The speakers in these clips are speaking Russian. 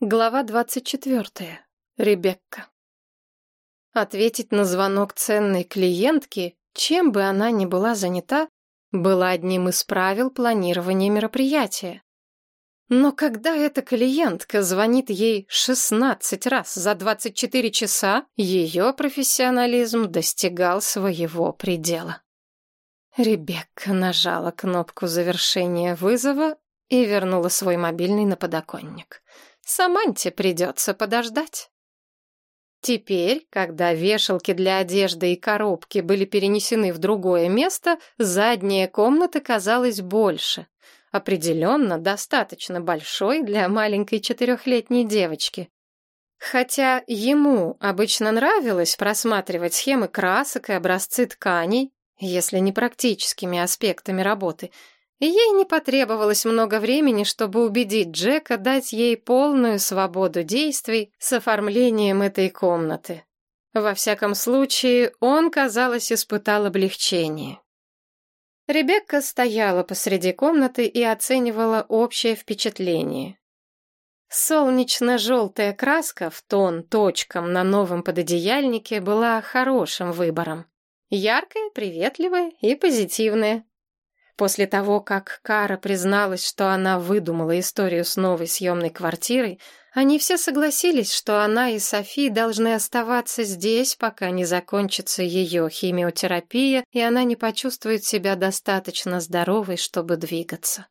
Глава двадцать четвертая. Ребекка. Ответить на звонок ценной клиентки, чем бы она ни была занята, было одним из правил планирования мероприятия. Но когда эта клиентка звонит ей 16 раз за 24 часа, ее профессионализм достигал своего предела. Ребекка нажала кнопку завершения вызова и вернула свой мобильный на подоконник. Саманте придется подождать. Теперь, когда вешалки для одежды и коробки были перенесены в другое место, задняя комната казалась больше. Определенно, достаточно большой для маленькой четырехлетней девочки. Хотя ему обычно нравилось просматривать схемы красок и образцы тканей, если не практическими аспектами работы — Ей не потребовалось много времени, чтобы убедить Джека дать ей полную свободу действий с оформлением этой комнаты. Во всяком случае, он, казалось, испытал облегчение. Ребекка стояла посреди комнаты и оценивала общее впечатление. Солнечно-желтая краска в тон точкам на новом пододеяльнике была хорошим выбором. Яркая, приветливая и позитивная. После того, как Кара призналась, что она выдумала историю с новой съемной квартирой, они все согласились, что она и Софи должны оставаться здесь, пока не закончится ее химиотерапия, и она не почувствует себя достаточно здоровой, чтобы двигаться.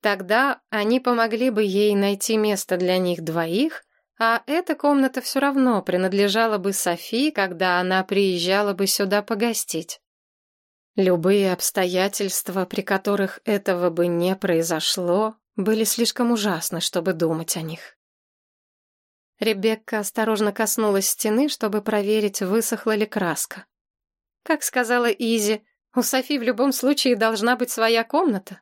Тогда они помогли бы ей найти место для них двоих, а эта комната все равно принадлежала бы Софи, когда она приезжала бы сюда погостить. Любые обстоятельства, при которых этого бы не произошло, были слишком ужасны, чтобы думать о них. Ребекка осторожно коснулась стены, чтобы проверить, высохла ли краска. Как сказала Изи, у Софи в любом случае должна быть своя комната.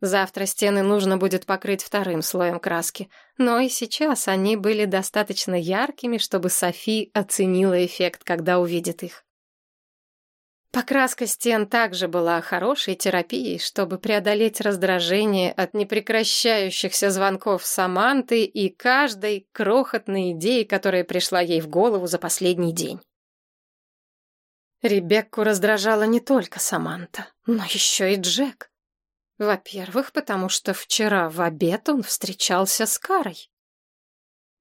Завтра стены нужно будет покрыть вторым слоем краски, но и сейчас они были достаточно яркими, чтобы Софи оценила эффект, когда увидит их. Покраска стен также была хорошей терапией, чтобы преодолеть раздражение от непрекращающихся звонков Саманты и каждой крохотной идеи, которая пришла ей в голову за последний день. Ребекку раздражала не только Саманта, но еще и Джек. Во-первых, потому что вчера в обед он встречался с Карой.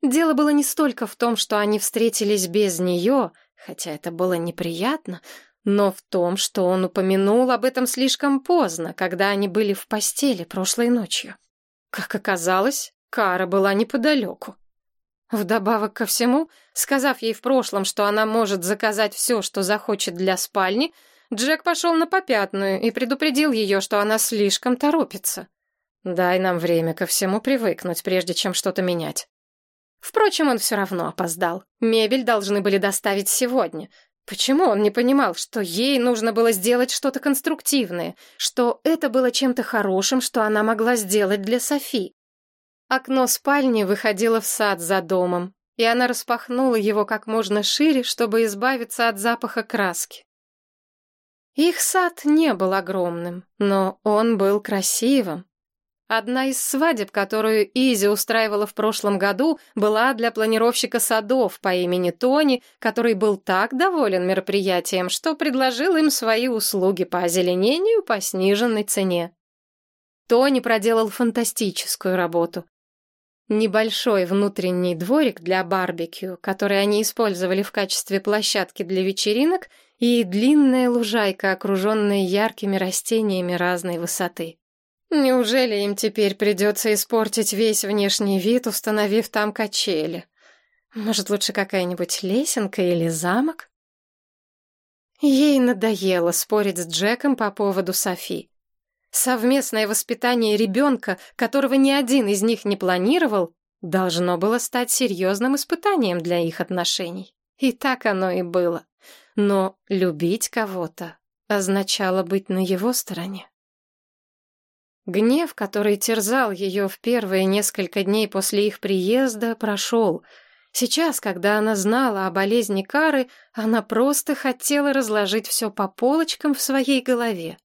Дело было не столько в том, что они встретились без нее, хотя это было неприятно, но в том, что он упомянул об этом слишком поздно, когда они были в постели прошлой ночью. Как оказалось, Кара была неподалеку. Вдобавок ко всему, сказав ей в прошлом, что она может заказать все, что захочет для спальни, Джек пошел на попятную и предупредил ее, что она слишком торопится. «Дай нам время ко всему привыкнуть, прежде чем что-то менять». Впрочем, он все равно опоздал. Мебель должны были доставить сегодня. Почему он не понимал, что ей нужно было сделать что-то конструктивное, что это было чем-то хорошим, что она могла сделать для Софи? Окно спальни выходило в сад за домом, и она распахнула его как можно шире, чтобы избавиться от запаха краски. Их сад не был огромным, но он был красивым, Одна из свадеб, которую Изи устраивала в прошлом году, была для планировщика садов по имени Тони, который был так доволен мероприятием, что предложил им свои услуги по озеленению по сниженной цене. Тони проделал фантастическую работу. Небольшой внутренний дворик для барбекю, который они использовали в качестве площадки для вечеринок, и длинная лужайка, окруженная яркими растениями разной высоты. Неужели им теперь придется испортить весь внешний вид, установив там качели? Может, лучше какая-нибудь лесенка или замок? Ей надоело спорить с Джеком по поводу Софи. Совместное воспитание ребенка, которого ни один из них не планировал, должно было стать серьезным испытанием для их отношений. И так оно и было. Но любить кого-то означало быть на его стороне. Гнев, который терзал ее в первые несколько дней после их приезда, прошел. Сейчас, когда она знала о болезни Кары, она просто хотела разложить все по полочкам в своей голове.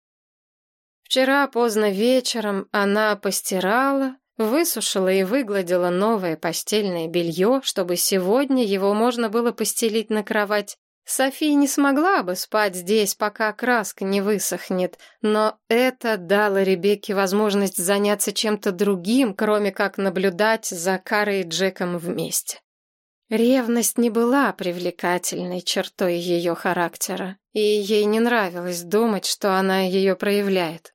Вчера поздно вечером она постирала, высушила и выгладила новое постельное белье, чтобы сегодня его можно было постелить на кровать. София не смогла бы спать здесь, пока краска не высохнет, но это дало Ребекке возможность заняться чем-то другим, кроме как наблюдать за Карой и Джеком вместе. Ревность не была привлекательной чертой ее характера, и ей не нравилось думать, что она ее проявляет.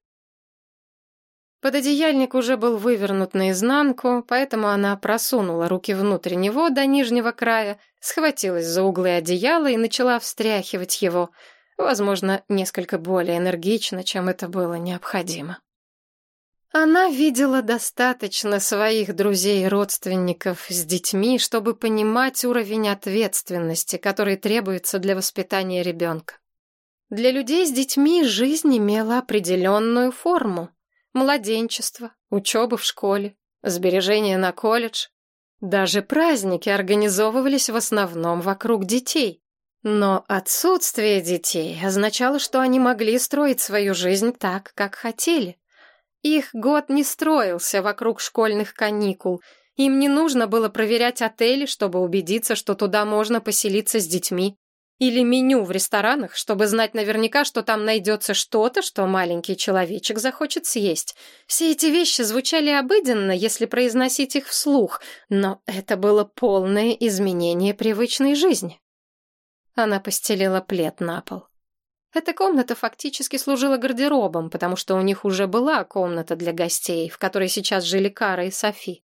Пододеяльник уже был вывернут наизнанку, поэтому она просунула руки внутрь него до нижнего края, схватилась за углы одеяла и начала встряхивать его, возможно, несколько более энергично, чем это было необходимо. Она видела достаточно своих друзей и родственников с детьми, чтобы понимать уровень ответственности, который требуется для воспитания ребенка. Для людей с детьми жизнь имела определенную форму младенчество, учеба в школе, сбережения на колледж. Даже праздники организовывались в основном вокруг детей. Но отсутствие детей означало, что они могли строить свою жизнь так, как хотели. Их год не строился вокруг школьных каникул. Им не нужно было проверять отели, чтобы убедиться, что туда можно поселиться с детьми. Или меню в ресторанах, чтобы знать наверняка, что там найдется что-то, что маленький человечек захочет съесть. Все эти вещи звучали обыденно, если произносить их вслух, но это было полное изменение привычной жизни. Она постелила плед на пол. Эта комната фактически служила гардеробом, потому что у них уже была комната для гостей, в которой сейчас жили Кара и Софи.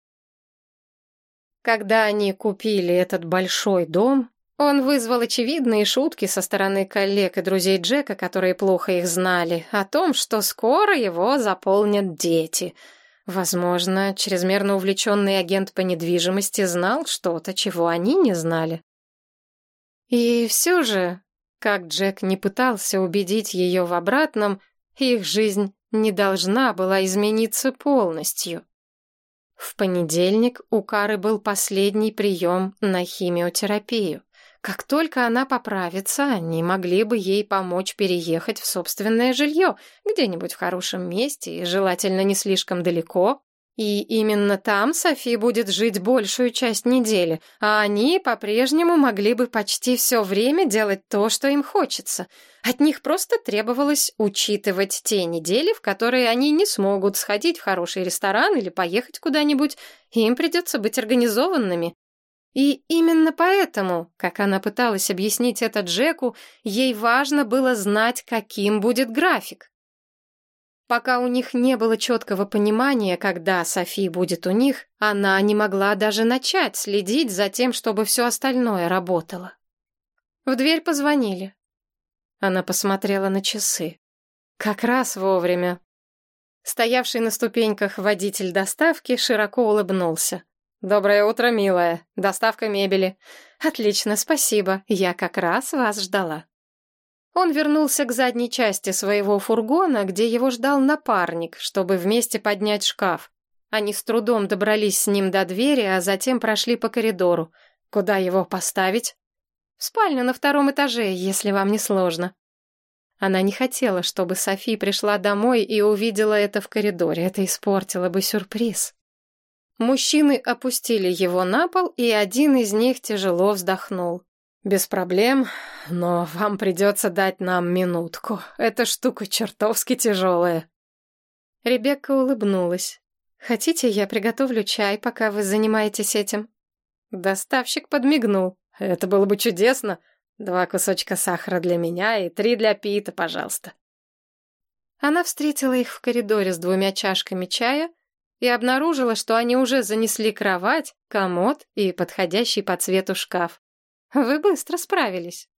Когда они купили этот большой дом, он вызвал очевидные шутки со стороны коллег и друзей Джека, которые плохо их знали, о том, что скоро его заполнят дети. Возможно, чрезмерно увлеченный агент по недвижимости знал что-то, чего они не знали. И все же, как Джек не пытался убедить ее в обратном, их жизнь не должна была измениться полностью. В понедельник у Кары был последний прием на химиотерапию. Как только она поправится, они могли бы ей помочь переехать в собственное жилье, где-нибудь в хорошем месте и желательно не слишком далеко. И именно там Софи будет жить большую часть недели, а они по-прежнему могли бы почти все время делать то, что им хочется. От них просто требовалось учитывать те недели, в которые они не смогут сходить в хороший ресторан или поехать куда-нибудь, им придется быть организованными. И именно поэтому, как она пыталась объяснить это Джеку, ей важно было знать, каким будет график. Пока у них не было четкого понимания, когда Софи будет у них, она не могла даже начать следить за тем, чтобы все остальное работало. В дверь позвонили. Она посмотрела на часы. Как раз вовремя. Стоявший на ступеньках водитель доставки широко улыбнулся. «Доброе утро, милая. Доставка мебели». «Отлично, спасибо. Я как раз вас ждала». Он вернулся к задней части своего фургона, где его ждал напарник, чтобы вместе поднять шкаф. Они с трудом добрались с ним до двери, а затем прошли по коридору. Куда его поставить? В спальню на втором этаже, если вам не сложно. Она не хотела, чтобы Софи пришла домой и увидела это в коридоре. Это испортило бы сюрприз. Мужчины опустили его на пол, и один из них тяжело вздохнул. «Без проблем, но вам придется дать нам минутку. Эта штука чертовски тяжелая». Ребекка улыбнулась. «Хотите, я приготовлю чай, пока вы занимаетесь этим?» Доставщик подмигнул. «Это было бы чудесно. Два кусочка сахара для меня и три для Пита, пожалуйста». Она встретила их в коридоре с двумя чашками чая, и обнаружила, что они уже занесли кровать, комод и подходящий по цвету шкаф. Вы быстро справились.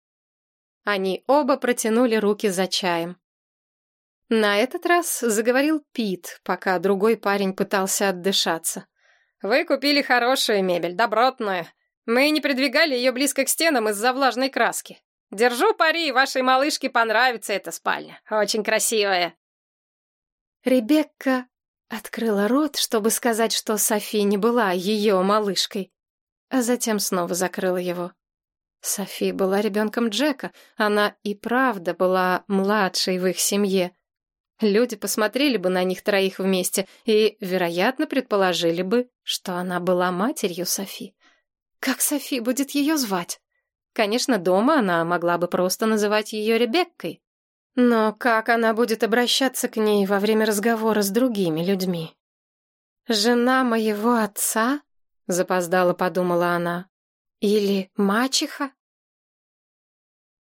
Они оба протянули руки за чаем. На этот раз заговорил Пит, пока другой парень пытался отдышаться. «Вы купили хорошую мебель, добротную. Мы не придвигали ее близко к стенам из-за влажной краски. Держу пари, вашей малышке понравится эта спальня. Очень красивая». Ребекка Открыла рот, чтобы сказать, что Софи не была ее малышкой, а затем снова закрыла его. Софи была ребенком Джека, она и правда была младшей в их семье. Люди посмотрели бы на них троих вместе и, вероятно, предположили бы, что она была матерью Софи. Как Софи будет ее звать? Конечно, дома она могла бы просто называть ее Ребеккой. Но как она будет обращаться к ней во время разговора с другими людьми? «Жена моего отца?» — запоздала подумала она. «Или мачеха?»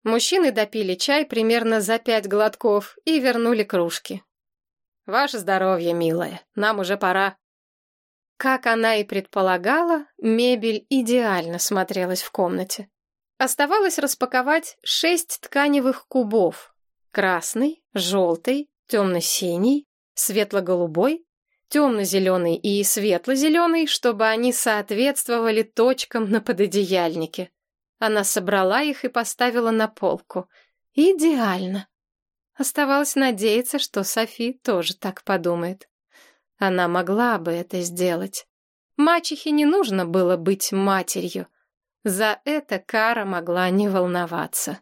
Мужчины допили чай примерно за пять глотков и вернули кружки. «Ваше здоровье, милая, нам уже пора». Как она и предполагала, мебель идеально смотрелась в комнате. Оставалось распаковать шесть тканевых кубов. Красный, желтый, темно-синий, светло-голубой, темно-зеленый и светло-зеленый, чтобы они соответствовали точкам на пододеяльнике. Она собрала их и поставила на полку. Идеально. Оставалось надеяться, что Софи тоже так подумает. Она могла бы это сделать. Мачехе не нужно было быть матерью. За это Кара могла не волноваться.